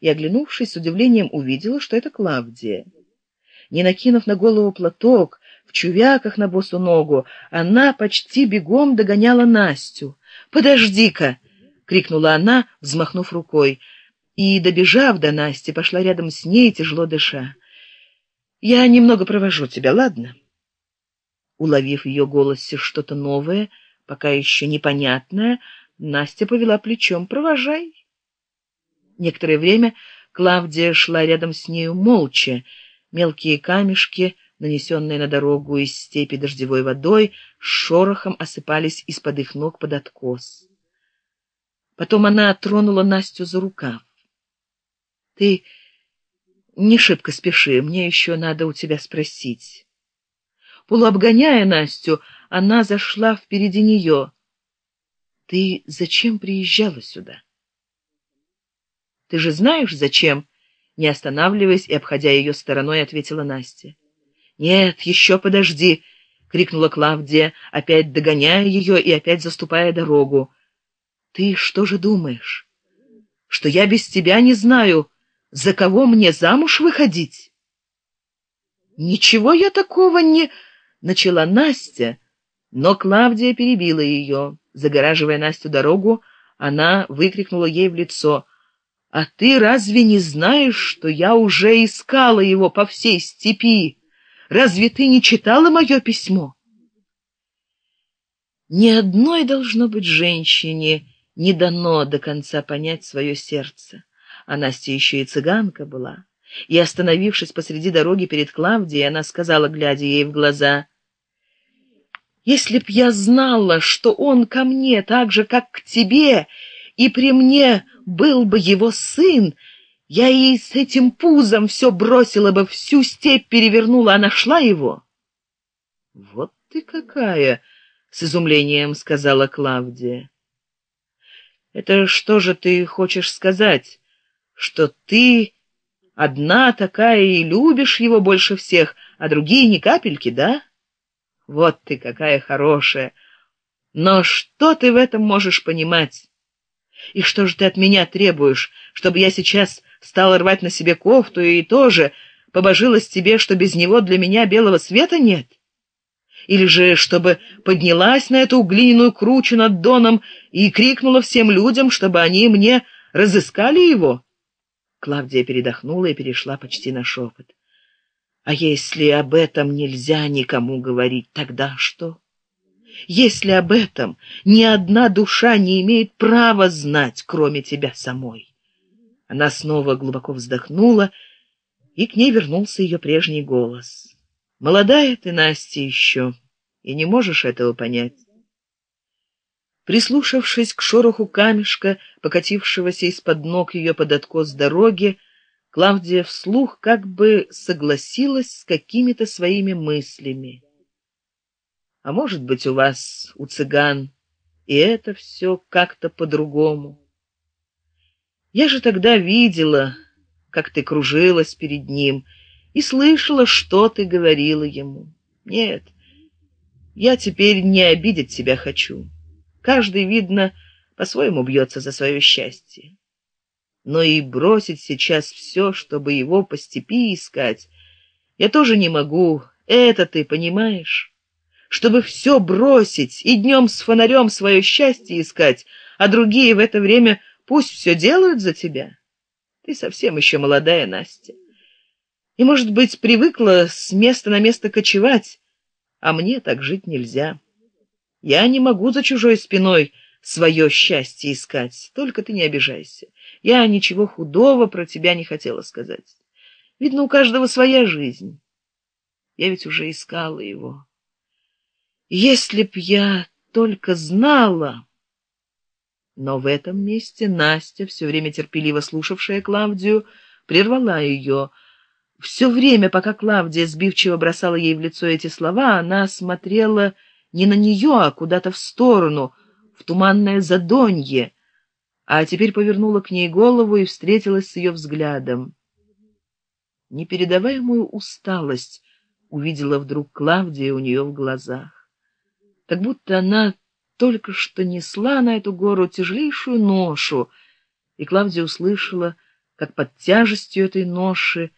и, оглянувшись с удивлением, увидела, что это Клавдия. Не накинув на голову платок, в чувяках на босу ногу, она почти бегом догоняла Настю. «Подожди-ка!» — крикнула она, взмахнув рукой, и, добежав до Насти, пошла рядом с ней, тяжело дыша. «Я немного провожу тебя, ладно?» Уловив в ее голосе что-то новое, пока еще непонятное, Настя повела плечом. «Провожай!» Некоторое время Клавдия шла рядом с нею молча. Мелкие камешки, нанесенные на дорогу из степи дождевой водой, шорохом осыпались из-под их ног под откос. Потом она тронула Настю за рукав. «Ты не шибко спеши, мне еще надо у тебя спросить». Полуобгоняя Настю, она зашла впереди нее. «Ты зачем приезжала сюда?» Ты же знаешь, зачем? Не останавливаясь и обходя ее стороной, ответила Настя. Нет, еще подожди, крикнула Клавдия, опять догоняя ее и опять заступая дорогу. Ты что же думаешь? Что я без тебя не знаю, за кого мне замуж выходить? Ничего я такого не... Начала Настя, но Клавдия перебила ее. Загораживая Настю дорогу, она выкрикнула ей в лицо — а ты разве не знаешь, что я уже искала его по всей степи? Разве ты не читала мое письмо? Ни одной должно быть женщине не дано до конца понять свое сердце. А Настя еще и цыганка была. И, остановившись посреди дороги перед Клавдией, она сказала, глядя ей в глаза, «Если б я знала, что он ко мне так же, как к тебе, и при мне был бы его сын, я и с этим пузом все бросила бы, всю степь перевернула, а нашла его. — Вот ты какая! — с изумлением сказала Клавдия. — Это что же ты хочешь сказать? Что ты одна такая и любишь его больше всех, а другие ни капельки, да? Вот ты какая хорошая! Но что ты в этом можешь понимать? И что же ты от меня требуешь, чтобы я сейчас стала рвать на себе кофту и тоже побожилась тебе, что без него для меня белого света нет? Или же, чтобы поднялась на эту глиняную кручу над доном и крикнула всем людям, чтобы они мне разыскали его? Клавдия передохнула и перешла почти на шепот. А если об этом нельзя никому говорить, тогда что? Если об этом ни одна душа не имеет права знать, кроме тебя самой. Она снова глубоко вздохнула, и к ней вернулся ее прежний голос. «Молодая ты, Настя, еще, и не можешь этого понять». Прислушавшись к шороху камешка, покатившегося из-под ног ее под откос дороги, Клавдия вслух как бы согласилась с какими-то своими мыслями а может быть у вас у цыган и это все как-то по-другому. Я же тогда видела как ты кружилась перед ним и слышала что ты говорила ему. Нет я теперь не обидеть тебя хочу. Каждый видно по-своему бьется за свое счастье. Но и бросить сейчас все чтобы его по степи искать я тоже не могу. Это ты понимаешь чтобы все бросить и днем с фонарем свое счастье искать, а другие в это время пусть все делают за тебя. Ты совсем еще молодая, Настя. И, может быть, привыкла с места на место кочевать, а мне так жить нельзя. Я не могу за чужой спиной свое счастье искать, только ты не обижайся. Я ничего худого про тебя не хотела сказать. Видно, у каждого своя жизнь. Я ведь уже искала его. Если б я только знала... Но в этом месте Настя, все время терпеливо слушавшая Клавдию, прервала ее. Все время, пока Клавдия сбивчиво бросала ей в лицо эти слова, она смотрела не на нее, а куда-то в сторону, в туманное задонье, а теперь повернула к ней голову и встретилась с ее взглядом. Непередаваемую усталость увидела вдруг Клавдия у нее в глазах как будто она только что несла на эту гору тяжелейшую ношу, и Клавдия услышала, как под тяжестью этой ноши